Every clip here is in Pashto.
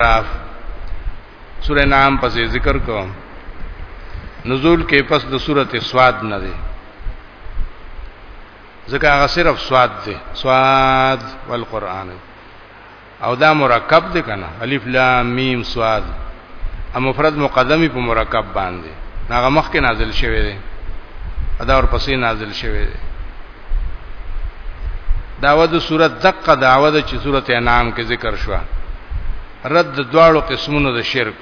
راف سورہ نام پس ذکر کو نزول کې پس د سورته سواد نه دی ځکه هغه صرف سواد دی سواد والقران او دا مرکب دی کنه الف لام میم سواد ا مفرد مقدمی په مرکب باندې هغه مخکې نازل شوی دی ادا ور پسې نازل شوی دی داوه د صورت دقه داوه د چې صورت انعام کې ذکر شو رد دواړو قسمونو د شرک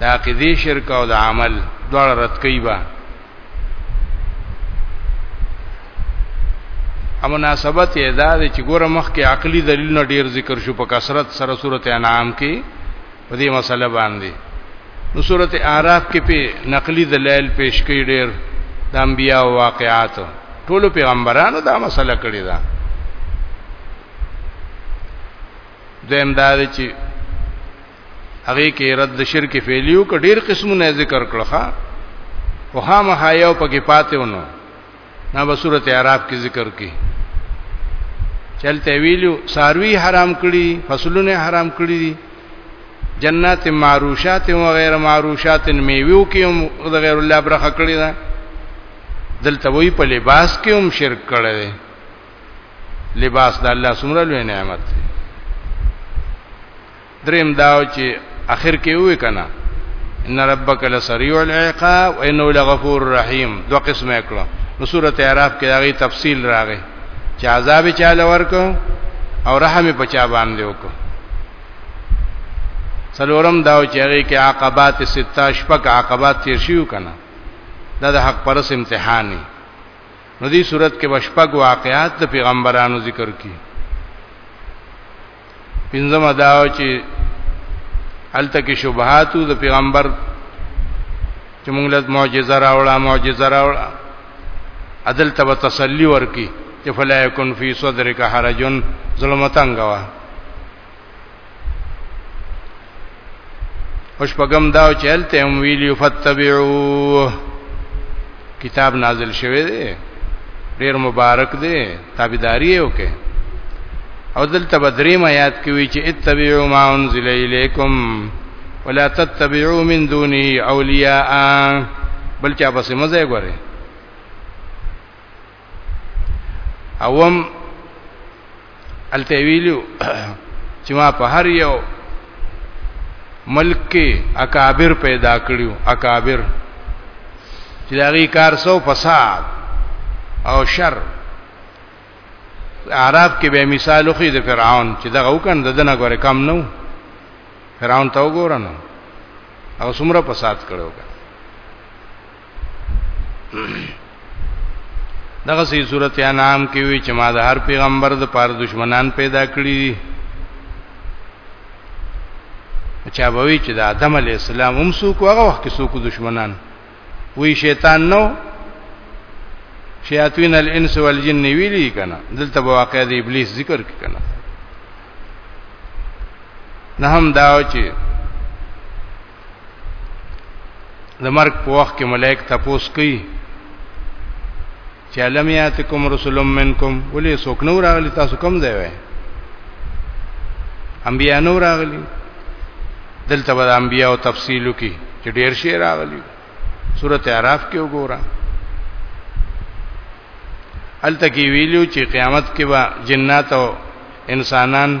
د عقیدی شرک او د عمل دواړه رد کوي با او مناسبت یې دا چې ګوره مخ کې عقلی دلیل نه ډیر ذکر شو په کثرت سره صورت انعام کې په دې مسله باندې نو سورته اعراف کې په نقلي دلایل پیش کړي ډېر د انبیا او واقعات ټول پیغمبرانو دا مسله کړې ده دویم دا دی چې هغه کې رد شرک فعلیو کې ډېر قسمونه ذکر کړل ښا او خامخایو پکې پاتې ونه نا به سورته اعراف کې ذکر کې چلته ویلو ساروی حرام کړی فصلونه حرام کړی دي جنات معروشات و غیر معروشات میوه کې هم د غیر الله برخه کړی ده دلته وی په لباس کې هم شرک کړی دی لباس د الله سمره لوی نعمت دی دریم دا چې اخر کې وې کنه ان ربک لسریع العقاب وانه لغفور رحیم دو قسمه کړه نو سورته اعراف کې داغي تفصیل راغی چې عذاب چاله ورکو او رحم په چا باندې وکړو سلورم دا چې هغه کې عقبات 16 شپک عقبات تیر شیو کنه دا د حق پرس امتحاني نو دې صورت کې بشپک واقعات د پیغمبرانو ذکر کی پنځمه دا چې الته کې شبهات د پیغمبر چې موږ له معجزه راوړه معجزه راوړه عدل تب تسلی ورکی چې فلا یکن فی صدرک حرجن ظلمتنګوا او شپږم دا چې هلته هم ویلی فتبعو کتاب نازل شوی دی ډیر مبارک دی تابعداري یو کې او دلته بدریم آیات کې وی چې اتبعوا ما انزل الیکم ولا تتبعوا من دوني اولیاء بلکې تاسو مزه غواړئ اوم التویلو چې ما په هر یو ملک کې اکابر پیدا کړیو اکابر چې داغي کار سو فساد او شر عرب کې به مثال خو د فرعون چې دغه وکړ د دنه غره کم نو فرعون ته وګورنه او څومره فساد کړو دغه سي صورت انعام کې وی چې ما د هر پیغمبر د پاره دشمنان پیدا کړی چا به وی چې د آدم علی السلام هم څوک هغه وخت کې څوک دشمنان وی شیطان نو شیاطین الانس والجن ویلی کنا دلته واقع د ابلیس ذکر کنا نه هم دا چې د مرګ په وخت کې ملائک تپوس کوي چې علم یاتکم رسول منکم ولې څوک نو راغلی تاسو کم دی وای انبیا نو راغلی دلته به انبیا او تفصیل کی چې ډیر شی راغلی سورته اعراف کې وګورئ الته کې ویلو چې قیامت کې به جنات او انسانان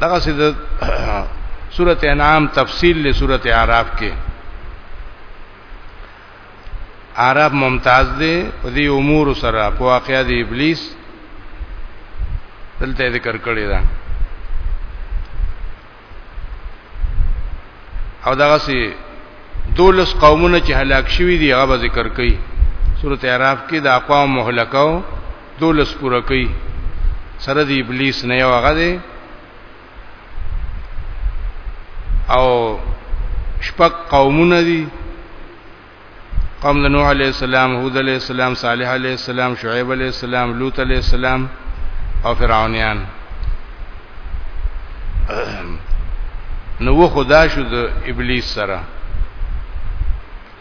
دغه سید سورته انعام تفصیل له سورته اعراف کې اعراف ممتاز دی په دې امور سره په واقعیا دی ابلیس دلته ذکر کړی دا او دغه سي دولس قومونه چې هلاک شوي دي هغه ذکر کړي سورته اعراف کې د اقوام مهلکاو دولس پوره کوي سره دی ابلیس نه یو هغه دی او شپږ قومونه دي قوم د نوح علی السلام هود علی السلام صالح علی السلام شعیب علی السلام لوط علی السلام او فرعونیان نو خدا شو د ابلیس سره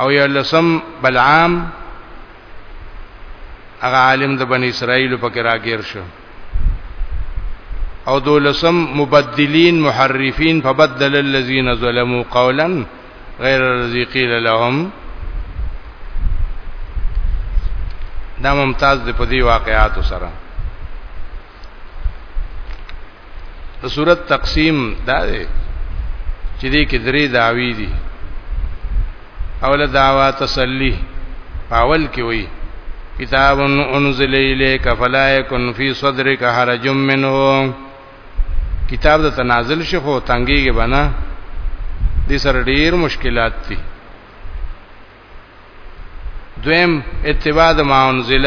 او یا لسم بلعام هغه عالم د بنی اسرائیل په کې راګیر شو او دولسم مبدلین محرفین فبدل الذين ظلموا قولا غیر الذي قيل لهم دا ممتاز دی په دې واقعاتو سره د صورت تقسیم دا دی چې دې کې درې داوی دي اوله داوا تسلی پاول کې وایي کتاب انزل الیک فلا یکن فی صدرک حرج منه کتاب د تنازل شخو تنګیږي بنا دې سره ډیر مشکلات دي دویم اتباع د ما انزل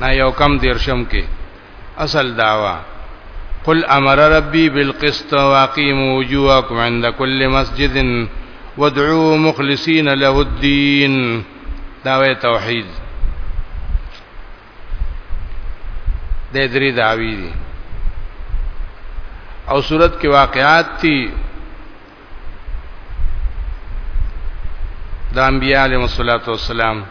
نه یو کم دیرشم کې اصل داوا قل امر ربي بالقسط واقيموا وجوهكم عند كل مسجد وادعوا مخلصين له الدين داوی توحید د درې داوی دي او صورت کې واقعات دي د انبیاء علیهم الصلوات والسلام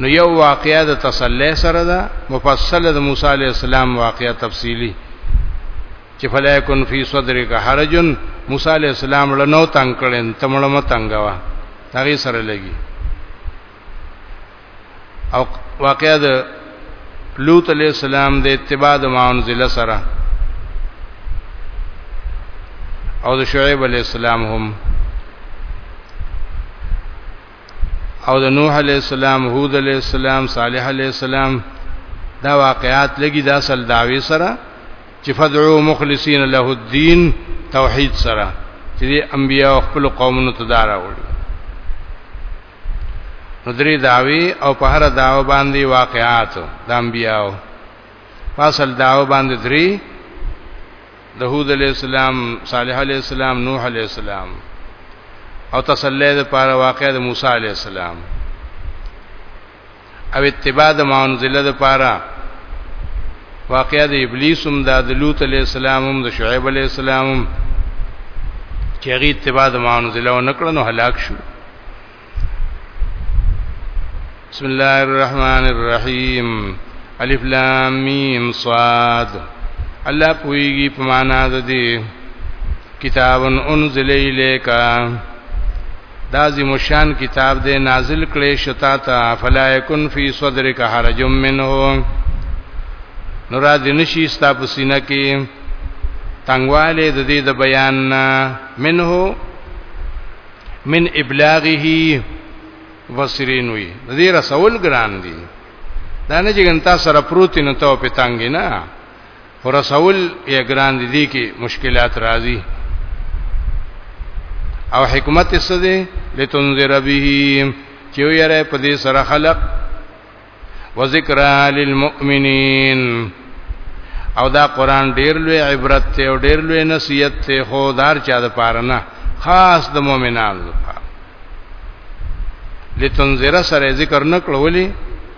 نو یو واقعیا د تسلی سره ده مفصله د موسی علی السلام واقعیا تفصیلی چې فلا یکن فی صدرک حرج موسی علی السلام له نو تنگ کړي تمړه متنګوا هغه سره لګي او واقعا د لوط علیہ السلام د اتباع د مانزل سره او د شعیب علیہ السلام هم او د نوح علیہ السلام هود علیہ السلام صالح علیہ السلام دا واقعات لګي دا سل داوی سره چې فدعو مخلصین له الدین توحید سره چې انبیاء خپل قومونو ته دارا وړي درې داوی او په هر داو باندې واقعات د انبیاو فاصل داو باندې درې د هود علی السلام صالح علی السلام نوح علی السلام او تسلی د پاره واقع د موسی علی السلام او اتباع د مانزله د پاره واقعا د ابلیس هم د لوط علی السلام هم د شعیب علی السلام هم چې هغه اتباع د مانزله و نکړه نو هلاک شو بسم الله الرحمن الرحیم الف لام میم صاد الله پویږي په معنا ده دي کتاب انزل الیکا دا عظیم شان کتاب دې نازل کړي شتا ته فلا یکن فی صدرک حرج منه نور دې نشي ستا په سینه کې تنگواله د دې د بیان منه من ابلاغه وسرین وی د دې رسول ګران دي دا نه چې ګنتا سره پروت نه ته په تنګ نه خو رسول یې ګران دي دي کې مشکلات راځي او حکمت یې څه دی لتنذر به چې ویره په دې سره خلق وذکر للمؤمنین او دا قران ډیر لوی عبرت ته او ډیر لوی نصیحت ته خو دار چا د پاره نه خاص د مؤمنانو لپاره لتنذر سره ذکر نکړولې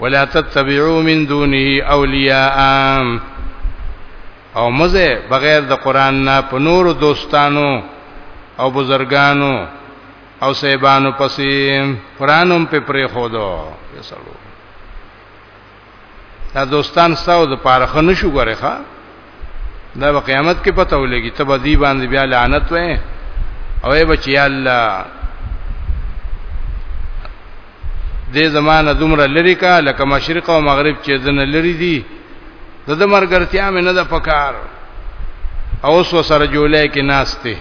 ولا تتبعوا من دونه اولیاء او مزه بغیر د قران نه په نور دوستانو او بزرګانو او سیبانو پسې قرانم په پرې خودو یسلو دا دوستان ستاسو د پاره خنه شو غره ښا دا په قیامت کې پته ولګي ته به دی باندې بیا لعنت وې او ای بچی الله دې زمانہ دومره لری کا لکه مشرق او مغرب چې دنه لری دي د د مرګرتیا مې نه د پکار او اوس سره جولای کې ناشته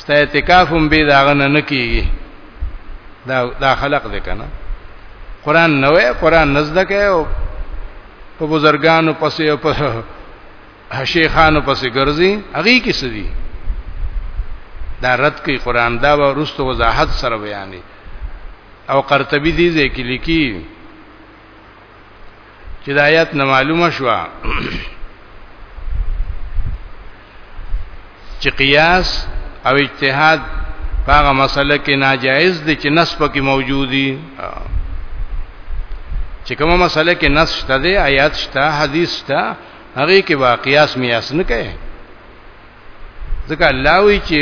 ستا اعتکاف هم به داغه نه کیږي دا دا خلق دې کنه قران نوې قران نزدکه او په بزرګانو پسې او په شیخانو پسې ګرځي هغه کې سدي دا رد کوي قران دا ورستو وضاحت سره بیانې او قرطبي دي ځکه لیکي چې د آیات نه معلومه شوه چې قیاس او اجتهاد هغه مسله کې ناجایز دي چې نص پکې موجودي چې کومه مسله کې نص شته دی آیات شته حدیث شته هغه کې واقعیاس میاس نه کوي ځکه الله وی چې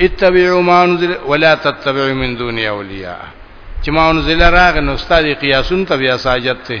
اتبعوا ما انزل ولا تتبعوا من دون اولیاء چې ما انزل راغ نو استاد قیاسون ته بیا ساجت ته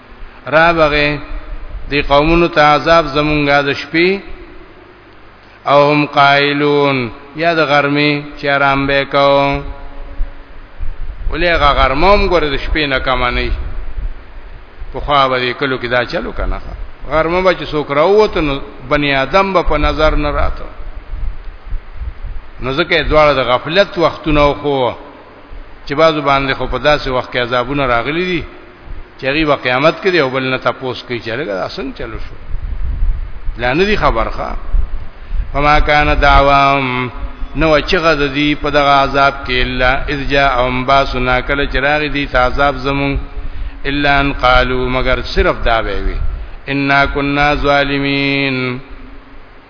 را بغه دی قومونو ته عذاب زمونږه د شپې او هم قائلون یا د غرمې چې آرام به کوو ولې غرموم ګور د شپې نه کم نه په خوا به کلو کې دا چلو کنه غرمه به چې څوک راووت نو بنی آدم به په نظر نه راته نو ځکه دواړه د غفلت وختونه خو چې بازو باندې خو په داسې وخت کې عذابونه راغلي دي چې هغه په قیامت کې دی او بل نه تاسو کوي چې لګا اسنګ چلو شو لا نه دي خبرخه فما كان دعوام نو چغه د دې په دغه عذاب کې الا اذ جاء ام باسنا کله چراغ دي ته عذاب زمون الا ان قالوا مگر صرف دا وی ان كنا ظالمين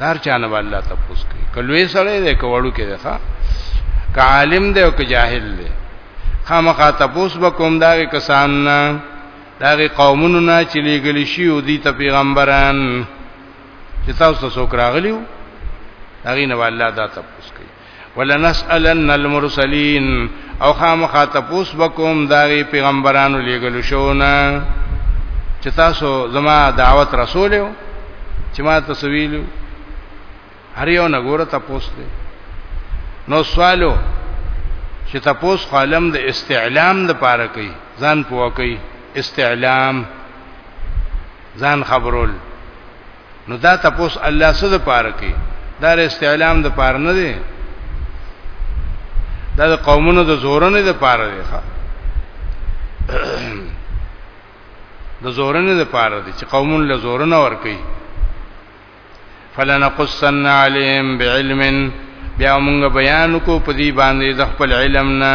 دار چانه والله تپوس کوي کلوې سره دې کوړو کې ده ښا که عالم دی او که جاهل دی خامخا تپوس وکوم دا کسان نه دا قومونو نه چې لګل شي او دي ته پیغمبران چې تاسو څوک راغلیو هغه نه والله دا تپوس کوي ولنسالن المرسلین او خامخا تپوس بکوم دا پیغمبرانو لګل شو نه چې تاسو زما دعوت رسولیو چې ما تاسو ویلو هر یو نه ګوره تپوس دی نو سوالو چې تپوس قلم د استعلام د پاره کوي ځان پوه کوي استعلام ځان خبرول نو دا تپوس الله څه د پاره کوي دا استعلام د پاره نه دی دا د قومونو د زورنې د پاره دی ښا د زورنې د پاره دی چې قومون له زورنه ور کوي فلنقصن عليهم بعلم بیا موږ بیان کو په دې باندې د خپل علم نه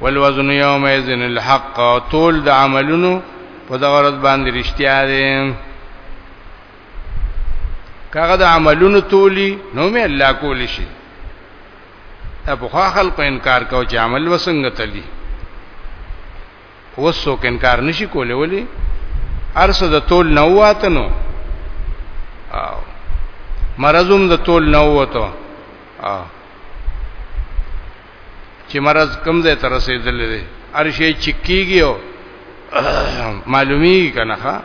والوزن یومئذ الحق طول د عملونو په دغه ورځ باندې رښتیا دي کاغه د عملونو تولی نو مې الله کول شي ابو خلق انکار کو چې عمل وسنګ تلی وسو انکار نشي کولای ولی ارسه د تول نه واتنو او مرزم د تول نه وته او چې مرض کم ځای ته رسیدل دي هر شي چکیږي او معلومی کنه ښا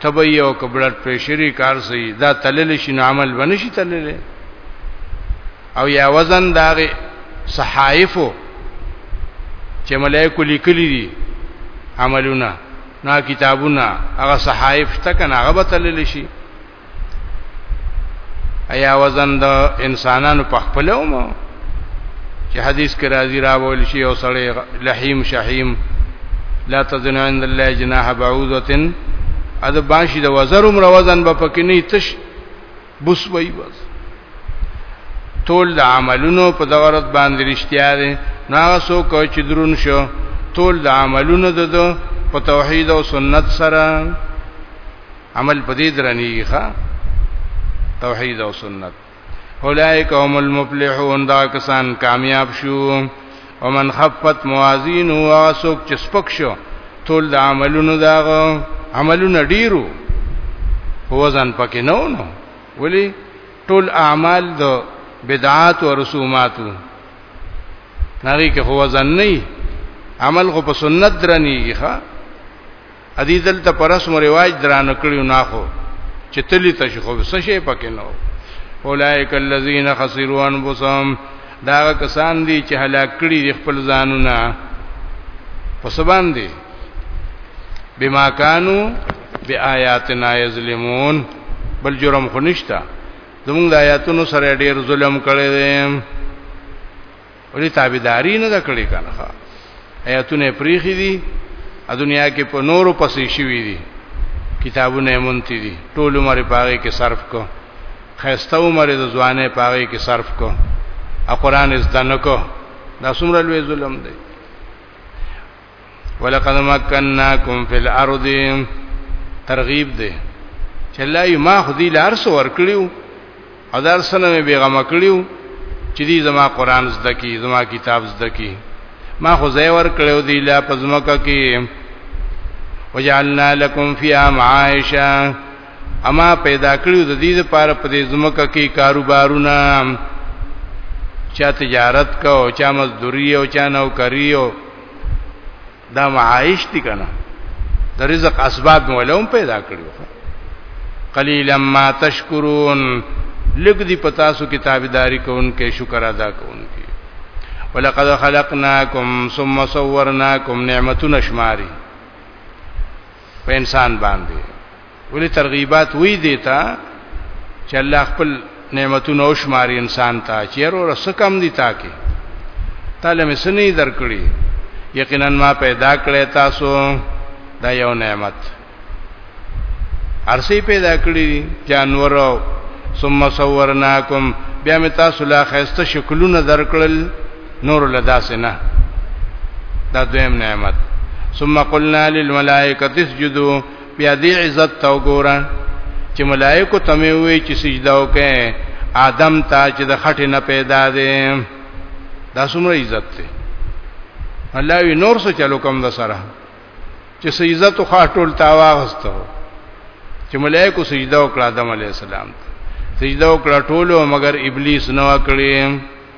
تبي او کبلټ پريشري کار سي دا تلل شي نو عمل بنشي تلل او یا وزن داغه صحائفو چې ملائکه لیکلي دي عملونه نا کتابونه هغه صحائف تک نه هغه تلل شي ایا وزن د انسانانو په خپل عمر چې حدیث کې راځي راول شي او سړی لحیم شحیم لا تزن عند الله جناح بعوذتن اذ باشي د وزر عمر وزن به پکې نه تش بوس وای بس ټول د عملونو په دورت باندې رښتیا دي ناغه سو کو چې درون شو ټول د عملونو د په توحید او سنت سره عمل په دې درنیږي ښا توحید او سنت اولائک هم المفلحون دا کسان کامیاب شو ومن خفت موازین او اسوک چې سپک شو ټول د عملونو دا عملونه ډیرو وزن پکې نو نو ولی ټول اعمال د بدعات او رسوماتو ناری کې هو وزن نه عمل خو په سنت درنیږي ښا ادي دلته پرسم رواج درانه کړیو نه خو چې تلی ته شو څه شي پکې نو اولائک الذین خسروا انفسهم دا کسان دي چې هلاک کړي دي خپل ځانونه پس باندې بما کانو بیااتنا یظلمون بل جرم خو نشتا زمونږ د آیاتونو سره ډیر ظلم کړی دی ولې تابعداري نه کړې کنه آیاتونه پریخي دي ا دنیا کې په نورو پسې شوي دي کتابونه مونتی دي ټول عمر پاره کې صرف کو خيسته عمر د ځوانه پاره کې صرف کو ا قران از دنه کو دا څومره لوی ظلم دی ولقد مکنناکم فی الارض ترغیب دی چې الله یې ما خو دې لار سو ور کړیو هزار سنه مې بیغم کړیو چې دې زما قران زده کی زما کتاب زده کی ما خو زې ور کړیو دې لا پزماکه کې وجعلنا لكم فيها معايشا اما پیدا کړو د دې لپاره په دې زمکه کې کاروبارونه چا تجارت کا او چا مزدوری او چا نوکری او دا معاش دي کنه د رزق اسباب مولوم پیدا کړو قلیلا ما تشکرون لګ دی پتا سو کتابداري کوونکې شکر ادا کوونکې ولقد خلقناکم ثم صورناکم نعمتنا شماری په انسان باندې ولی ترغیبات وی دیتا چې الله خپل نعمتونه او شماري انسان ته چیرې رسکم دي تاکي تعالی مې سنې درکړي یقینا ما پیدا کړې تاسو دا یو نعمت ارسی پیدا کړی جانور ثم صورناکم بیا می تاسو لا خسته شکلونه درکړل نور لداس نه دا دویم نعمت ثم قلنا للملائکه تسجدوا بیا دې عزت تا وګوره چې ملائکه تمه وي چې سجده وکړي آدم ته چې د خټې نه پیدا دي دا څومره عزت دی الله وی نور څه چلو کوم د سره چې سجده تو خاطول تا واغستو چې ملائکه سجده وکړه آدم علی السلام سجده وکړه ټولو مگر ابلیس نه وکړي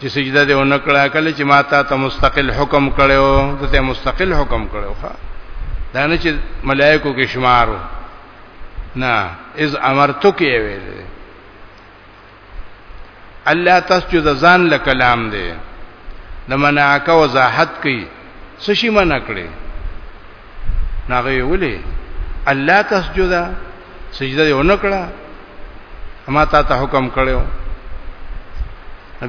چې سجده دې ونکړه کله چې ما ته مستقل حکم کړو ته مستقل حکم کړو ښا دا نه چې ملائکو کې شمارو نه اذ امرتک یې ویل الله تسجد ځان له کلام دی د منعک وضاحت کوي سشي منع کړي ناغه ویلې الله تسجدا سجده یې ونکړه اما تا ته حکم کړو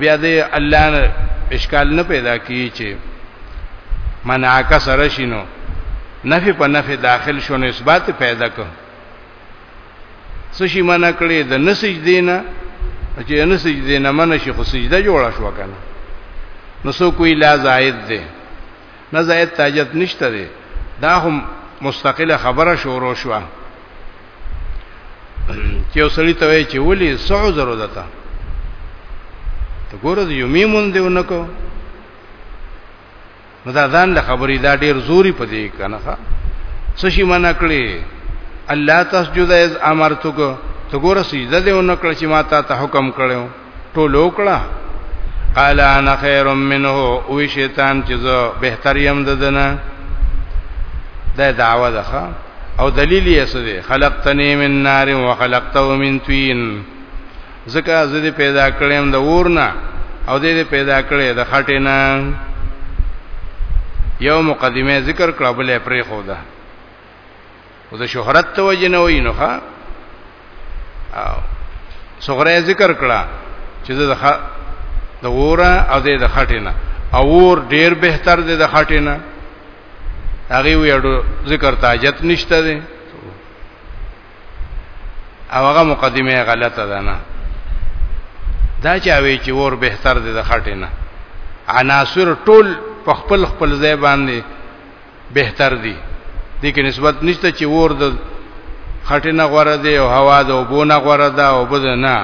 بیا دې الله نه اشکال نه پیدا کی چې منع کا سره شینو نفی په نفی داخل شو نو اثبات پیدا کو سشي منع کړي د نسج دینه چې نسج دینه منع شي خو سجده جوړه شو کنه نو سو کوئی لا زائد ده نه زید تاجت نشته دی دا هم مستقله خبره شروع شو چې وسړی ته وی چې ولی سعو زرو دتا ته ګوره یو میمون دی ونکو نو دا ځان له خبرې دا ډیر زوري پدې کنه ښا سشي منا کړی الله تسجد از امرتک ته ګوره سجده دې ونکړه چې ما ته حکم کړو ټولو کړه قال انا خير منه او شیطان چې زه بهتر يم ددنه دا دعوه ده او دلیل یې څه دی خلقتنی من نار و خلقته من طين زکه زه دې پیدا کړم د ورنه او دې پیدا کړې د خټینا یو مقدمه ذکر کړه بلې پرې خو ده او د شهرت ته وجه نه وای نو ښا صغره ذکر کړه چې د د وره او د خټینه او ور ډیر بهتر دی د خټینه هغه ویړو ذکر تاجت نشته دی او هغه مقدمه غلطه ده نه دا چې وی چې ور بهتر دی د خټینه عناصر ټول په خپل خپل ځای باندې بهتر دي دې کې نسبت نشته چې ور د خټینه غوړه دی او هوا د وبونه غوړه ده او بده نه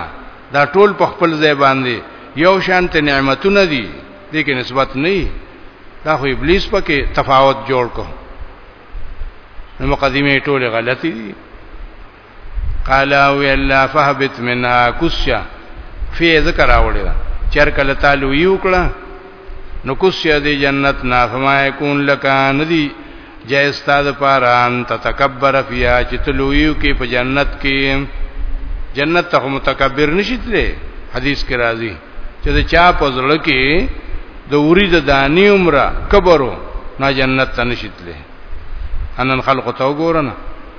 دا ټول په خپل ځای باندې یو شان ته نعمتونه دي دې کې نسبت نه دا خو ابلیس پکې تفاوت جوړ کو نو مقدمه ټوله غلطي دي قال او الا فهبت منها کوسیا فی ذکر اوړي دا چر کله تعالی یو کړه نو کوسیا دی جنت نا فما یکون لک ندی جای استاد پاران تتکبر فیا چې تلویو کې په جنت کې جنت ته متکبر نشیتله حدیث کې راځي چې دا چا په ځل کې د وری د دانی عمره کبرو نا جنت ته نشیتله انن خلق تو ګورنه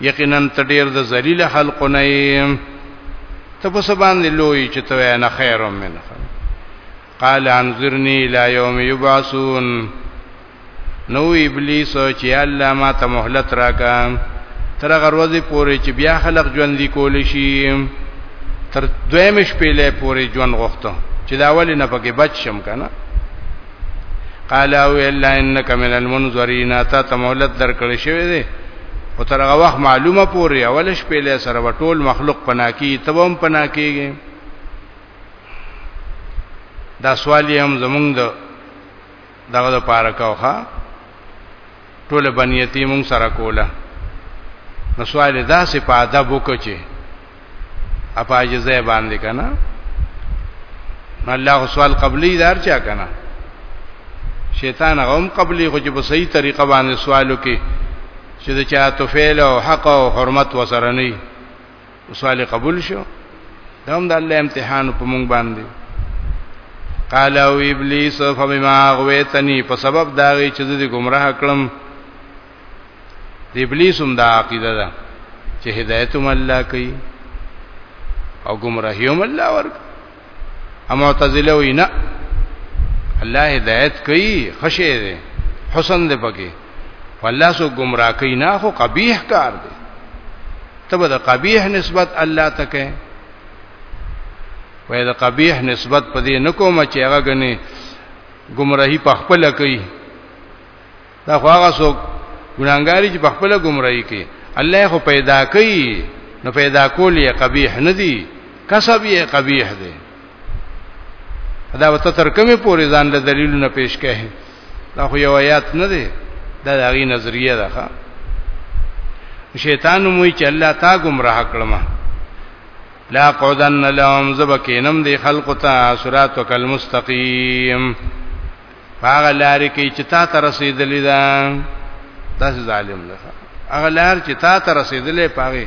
یقینا ته ډیر د ذلیل خلق نه یې ته په سبان دی لوی چې ته نه خیر منه قال انذرنی الى یوم یبعثون نو ابلیس چې الله ما ته مهلت راکا تر غروزه پورې چې بیا خلق ژوند دی کول شي تر دویم شپې له پورې ژوند غوښته چې دا ولې نه پکې بچ شم کنه قال او الا انك من المنذرين تا ته مهلت درکړې شوې ده او تر هغه وخت معلومه پوري اول شپې له سره وټول مخلوق پناکی تبم پناکیږي دا سوال هم زمونږ د دغه لپاره کاوخه ټول بنیتی مونږ سره کوله نو سوال دا سه په ادب وکړي اپاجزه باندې کنه الله سوال قبلی دار چا کنه شیطان غوم قبلی خو چې په صحیح طریقه باندې سوالو کې چې د چا توفیل او حق او حرمت وسره نه وسواله قبول شو دا هم د الله امتحان په مونږ باندې قال او ابلیس فبما اغویتنی په سبب دا وی چې د گمراه کړم د ابلیس هم دا عقیده ده چې هدایت هم الله کوي او گمراهی هم الله ورکوي او معتزله وی نه الله هدایت کوي خشه دی حسن دی پکې والله سو گمراه کوي نه خو قبیح کار دی تبه د قبیح نسبت الله ته کوي وای د قبیح نسبت په دې نکوم چې هغه غني گمراهي په خپل کوي دا خو هغه څوک ګناګاری چې په خپل گمراهی کې الله خو پیدا کوي نو پیدا کول یې قبیح نه دی کسب یې قبیح دی دا وته تر کومه پورې ځان له دلیلونو پیش کړي دا خو یو آیات نه دی دا د هغه نظریه ده ښا شیطان موي چې الله تا گمراه کړم لا قودن لهم زبکینم دی خلق تا صراط وکل مستقیم هغه لار کې چې تا ته رسیدلې ده دا ظالم ده هغه لار چې تا ته رسیدلې پاره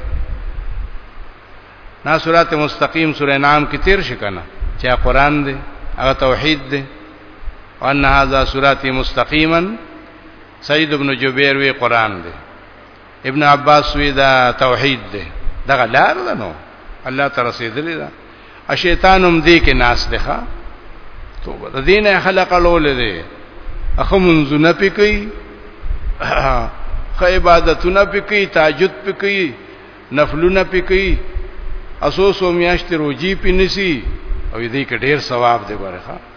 نا صراط مستقیم سورې نام کې تیر شي کنه چې قرآن دی هغه توحید دی وان هاذا صراط مستقیما سید ابن جبیر وی قرآن دی ابن عباس وی دا توحید دی دغه لار ده نو الله تعالی سیدلی دا شیطان هم دې کې ناس دی ښا توبه د دینه خلق لول دی اخو منځونه پکې خو عبادتونه پکې تاجد پکې نفلونه پکې اسوسو میاشت روجی پنسی او دې کې ډیر ثواب دی ګورخه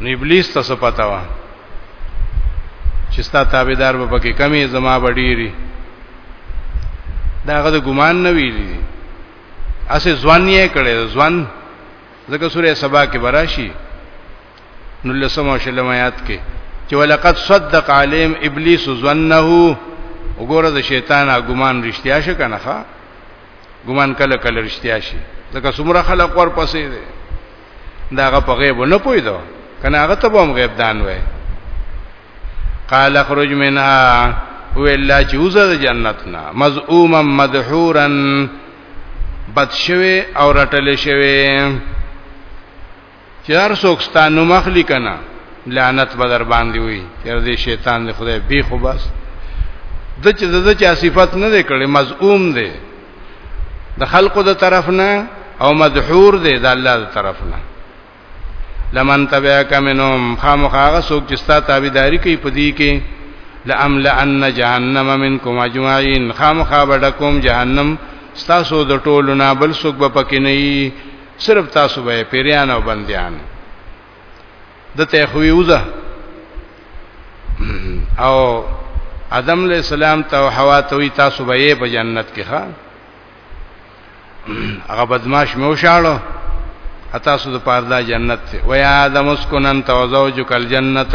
نو ابلیس ته څه پتا و چې ستا تابعدار به پکې کمی زما بډيري داغه د ګمان نه ویلي اسه ځوان یې کړي ځوان ځکه سورې سبا کې براشي نو لسم او شلم آیات کې چې ولقد صدق علیم ابلیس ظنه وګوره د شیطان ګمان رښتیا شو کنه ښا ګمان کله کله رښتیا شي ځکه څومره خلک ورپسې دي دا هغه په غیب نه پوي دا کنه هغه ته هم غیب دان وای قال اخرج منها ویلا چې وزه جنت نه مزعوما مدحورا بد شوی او رټل شوی چې هر څوک ستاسو نوم اخلي کنه لعنت به در باندې وي تر دې شیطان دې خدای به خو بس د چې د چا صفت نه دی کړي مزعوم دی د خلقو د طرف نه او مدحور دی د الله د طرف نه لمن تبعک منهم خامخاغه څوک چې ستا تابعداري کوي په دې کې لاملئن جهنم منکم اجمعین خامخا بډکم جهنم ستاسو د ټولو نه بل څوک به پکې نه صرف تاسو به پیریان او بندیان دته خو یوزه او ادم علیہ السلام ته او حوا ته وی تاسو به یې په جنت کې ښا هغه بدمعش مو شاړو اتا سود پاردا جنت ویا ادم اسکن انت وزوجک الجنت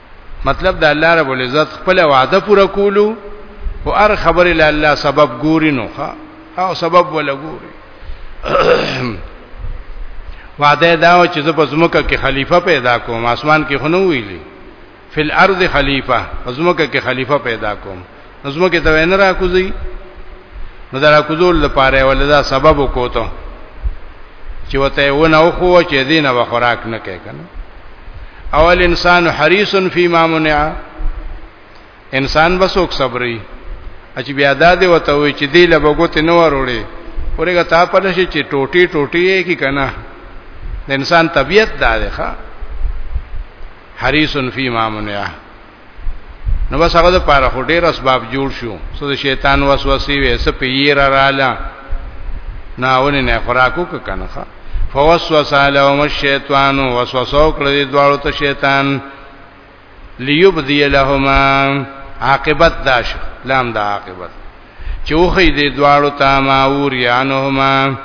مطلب د الله رب العزت خپل وعده پوره کولو او هر خبر له الله سبب ګوري نو ښا او سبب ولا ګوري وعده دا چې زه په زمکه کې خلیفہ پیدا کوم اسمان کې خنو ویلي فل ارض خلیفہ په زمکه کې خلیفہ پیدا کوم نظم کې ته نه راکوزي نو دا راکوزول لپاره ولدا سبب وکوتو چې وته ونه او خو چې دینه به خوراک نه کوي کنه اول انسان حریص فی ما منع انسان بس وک صبري چې بیا دا دی وته وي چې دی له بغوت نه وروړي ورګه تا په لشي چې ټوټي ټوټي یې کی کنه د انسان طبیعت دا دی ښا حریص فی ما منع نو بس هغه د پاره خو ډیر اسباب جوړ شو سو د شیطان وسوسې وې سپ یې را رااله ناونه نه خوراکو ک کنه فوسوس لهم الشیطان وسوسو کړی دواړو ته شیطان لیبدی لهما عاقبت داش لام دا عاقبت چوخی دی دواړو ته ما اوریانهما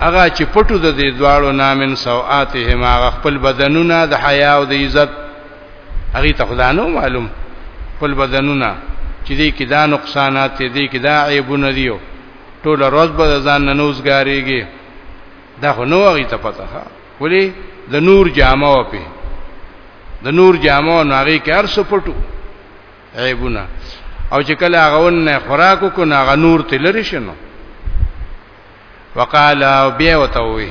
اغه چې پټو د دې دواړو نامن سوآتهما خپل بدنونه د حیا او د عزت هغه ته خدانو معلوم خپل بدنونه چې دې کې دا نقصانات دې کې دا عیبونه دیو ټول روز به ځان نه نوزګاریږي دا خو نو هغه ته پته ها ولی د نور جامه و په د نور جامه نو هغه کې هر څه پټو عیبونه او چې کله هغه ونه خوراکو کو نه هغه نور تلری شنو وقالا بیا وتوي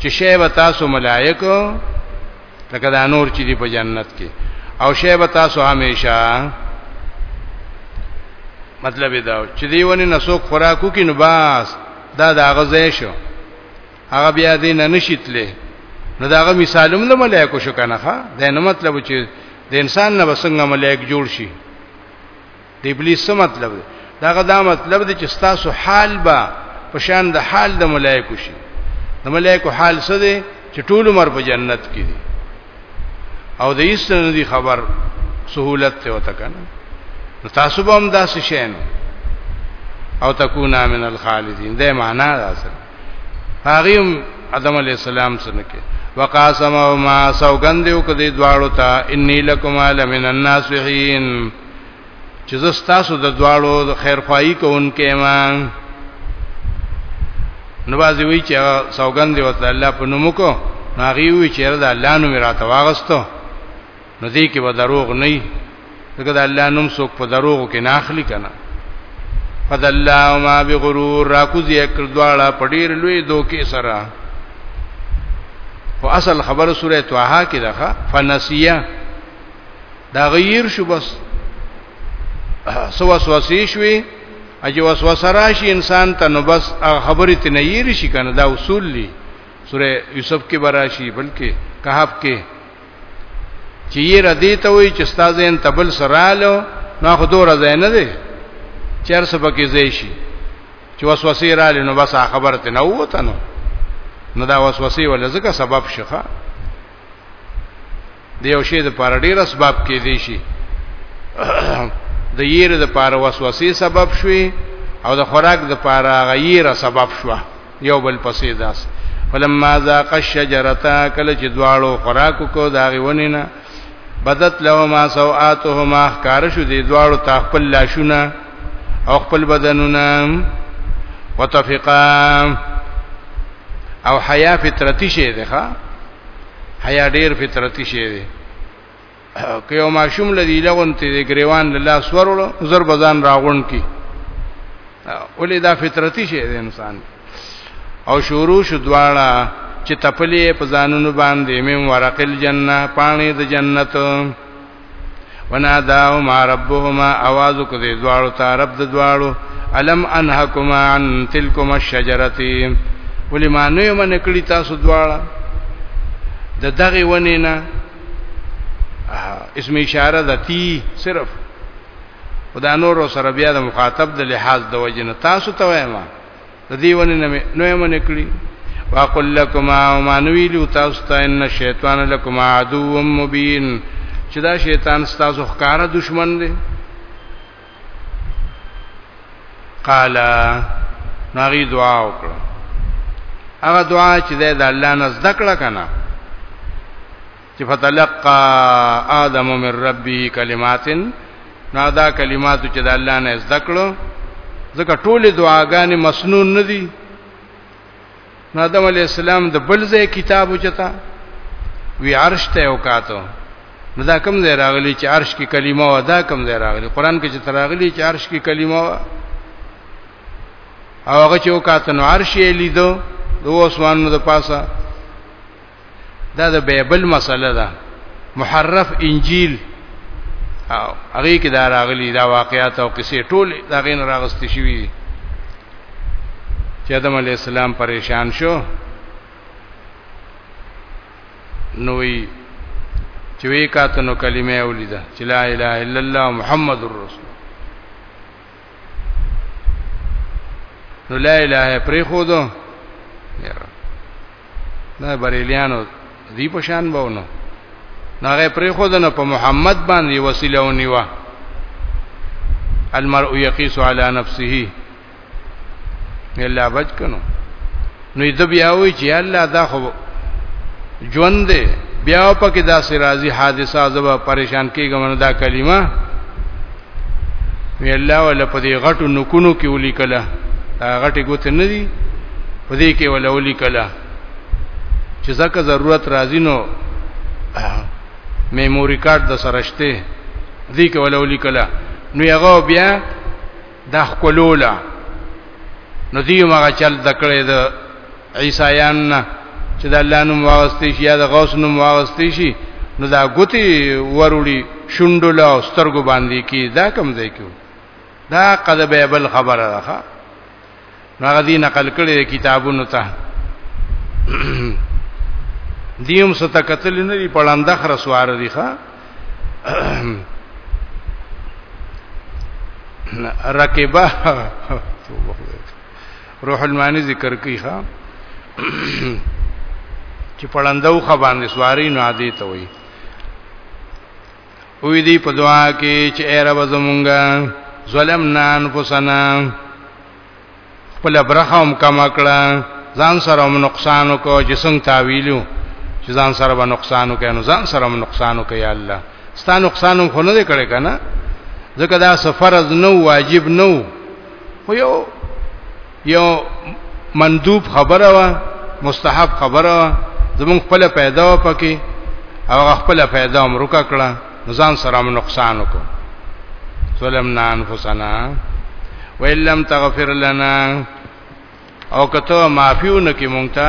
چې شی به تاسو ملائکو لکه دا نور چې دی په جنت کې او شی به تاسو همیشه مطلب دا چې دی ونی نسوک خوراکو کې نو باس دا دا غزې شو هغه بیا دې نه نشیتلې نو داغه مثالوم له ملائکو شو کنه ښا دا نه مطلب چې د انسان نه بسنګ ملائک جوړ شي د ابلیس څه مطلب دی داغه دا مطلب دی چې ستاسو حال به په شان د حال د ملائکو شي د ملائکو حال څه دی چې ټول عمر په جنت کې دي او د ایست نه دي خبر سہولت ته وته کنه نو تاسو به هم داسې شین او تکونا من الخالدین دا معنا ده اصل هغه ادم علی السلام سره کې وقاسم او ما سوګندیو کدی دواړو ته انی لکما لمن الناسحین چې زه تاسو د دواړو د خیر خوایي کوونکې ما نو بازی وی چې سوګند دی وته الله په نوم کو هغه وی چې رضا الله نوم راته واغستو نو دې کې به دروغ نه وي دغه د الله نوم څوک په دروغ کې نه اخلي کنه فد الله ما بغرور را کوزي کړ دواړه پډیر لوی دوکې سره خو اصل خبر سوره طه کې ده فنسیه دا غیر شو بس سو وسوسه شوي اجي وسوسه راشي انسان ته نو بس خبرې ته نه یری شي کنه دا اصول دي سوره یوسف کې براشي بلکې کهف کې چې یې ردی ته وي چې استاد ان تبل سرالو نو خو دوه ځای نه دی چیر سبا کې ځای شي چې وسوسه رااله نو بس خبره ته نه وته نو نو دا وسوسه ولزکه سبب شخه د یو شی د پاره ډیر اسباب کې دي شي د ییر د پاره وسوسې سبب شوي او د خوراک د پاره غیر سبب شوه یو بل پسې داس فلما ذاق الشجرتا کله چې دواړو خوراک کو داغي ونینا بدت لهما سوآتهما خکار شو دي دواړو تا خپل لاشونه او خپل بدنونه وتفقا او حیا فطرتی شه ده حیا ډیر فطرتي شی دی که یو ماشوم لدی لغون ته د گریوان له سورلو زر بزان راغون کی ولې دا فطرتي شی دی انسان او شروع شو دواړه چې تپلې په ځانونو باندې مم ورقل جننه پانی د جنت وناداهما ربهما आवाज کو دې دواړو ته رب د دواړو الم انحکما عن تلکما الشجرتی ولی ما نه یو من کړی تاسو دواړه د دغه ونی نه اسم اشاره د تی صرف خدا نور سره بیا د مخاطب د لحاظ د وجنه تاسو ته وایم د دې ونه نه نو یې من کړی واقل لكما وما نویلو تاسو ته ان الشیطان لكما عدو مبین چې دا شیطان تاسو ښکارا دشمن دی قال نغی دعا وکړه هغه دعا چې د الله نزدکړه کنه چې فتلقى آدم من ربي کلمات نو دا کلمات چې د الله نه زده کړو ځکه ټول دعاګانې مسنون نه دي نو آدم علی السلام د بل ځای کتاب وچتا وی عرش ته وکاتو نو دا کوم ځای راغلی چې عرش کې کلمه و دا کوم ځای راغلی قران کې چې تراغلی چې عرش کې کلمه و او هغه چې وکاتو نو عرش یې لیدو د اوسمانو د پاسه دا د بیبل مسله ده محرف انجیل او هغه کې دا راغلي دا واقعیات او قصې ټول دا غین راغست شوی دي چې آدم علی السلام پریشان شو نوې چې وی کاتنو کلمه اولیدا چې لا اله الا الله محمد رسول نو لا اله پرې خو دو یاره دا بریلیانو دی په شان باونو ناغه پرې خو دنه په محمد باندې وسیله ونیوه المرء یقیس علی نفسه الله بچ کنو نو دې بیا وی چې الله دا خو ژوند دی بیا په کې دا سرازي حادثه زبا پریشان کیږم نو دا کلمه وی الله ولا په دې غټو نکونو کې ولي کله غټي ګوت نه دي په دې کې ولا ولي کله چې ځکه ضرورت راځي نو میموري کارت د سرشته دې کې ولا ولي کله نو هغه بیا د خپلولا نو دې ما چل دکړې د عیسایان نه چې د الله نوم واغستې شي یا د غوث نوم واغستې شي نو دا ګوتی وروړي شوندو له سترګو باندې کی دا کم ځای کیو دا قد به بل خبره ده هغه دی نقل کړي کتابونو ته دیم ستکتل نه دی پړاند خرسوار دی ښا رکبه روح المانی ذکر کوي ها چې پړندو خ باندې سواری نو عادی ته وي وې دې په دعا کې چې اے رب زمونږه ظلمنا انفسنا خپل برخه هم کم کړه ځان سره هم نقصان وکړو چې څنګه تعویلو چې ځان سره به نقصان وکړو ځان سره هم نقصان وکړو یا الله ستا نقصان هم خو نه کړې کنه ځکه دا سفر از نو واجب نو خو یو یو مندوب خبره وا مستحب خبره وا زمون خپل پیدا و پکې او خپل پیدا هم روکا کړه ځان سره هم نقصان وکړه ظلمنا انفسنا وان لم تغفر لنا او کته معافیو نکې مونږ ته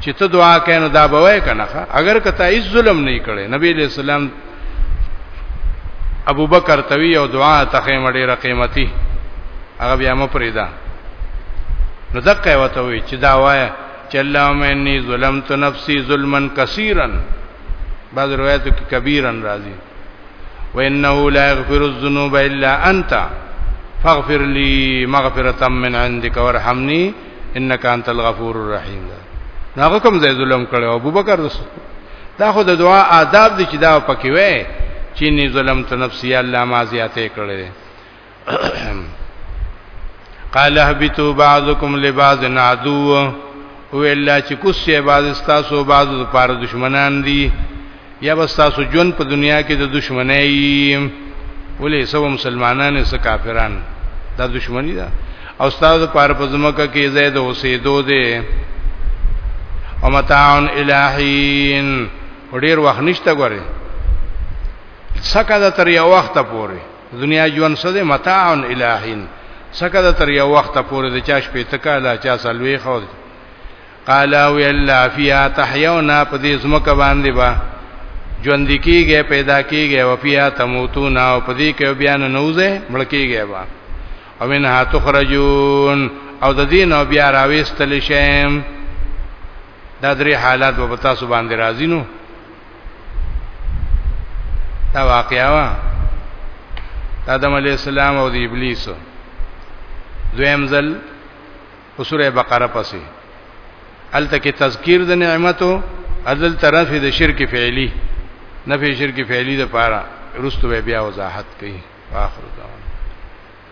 چې ته دعا کوي نو دا به وای کنه اگر کته هیڅ ظلم نه کړي نبی له سلام ابو بکر توی او دعا ته خیمه ډیره قیمتي هغه بیا م پریدا نو دقه وته وی چې دا وای چې اللهم انی ظلمت نفسی ظلما کثیرا بعض روایتو کې کبیرا راځي وانه لا یغفر الذنوب الا انت فاغفر لي مغفرة من عندك وارحمني انک انت الغفور الرحیم دا ناغه کوم ځای ظلم کړو ابو بکر رسول دا خو د دعا آداب دي چې دا پکې وې چې ني ظلم ته نفسي الله ما زیاتې کړې قال اهبتوا بعضكم لبعض عدو او الا چې کوسه بعض تاسو بعض لپاره دشمنان دي یا بس تاسو جون په دنیا کې د دشمنی ولې سو مسلمانانو سره کافران دا دشمنی ده او تاسو پر پزمکه کې زید اوسېدو دي او متاعن الہین ډیر وخت نشته غوري سکه د تر یو وخت پورې دنیا ژوند څه دي متاعن الہین سکه د تر یو وخت پورې د چا شپې تکاله چا سلوي خو قال او الا فيها تحيون په دې زمکه باندې با ژوند کیږي پیدا کیږي او فيها تموتون او په دې کې بیا نه نوځه مړ کیږي با او منها تخرجون او د دین او بیا راويستل شیم دا درې حالات به تاسو باندې راځي نو دا واقعا وا آدم علی السلام او د ابلیس دویم ځل په سوره بقره پسې الته کې تذکیر د نعمتو عدل طرف د شرک فعلی نفی شرک فعلی د پاره رستو بیا وضاحت کوي واخر دعوانا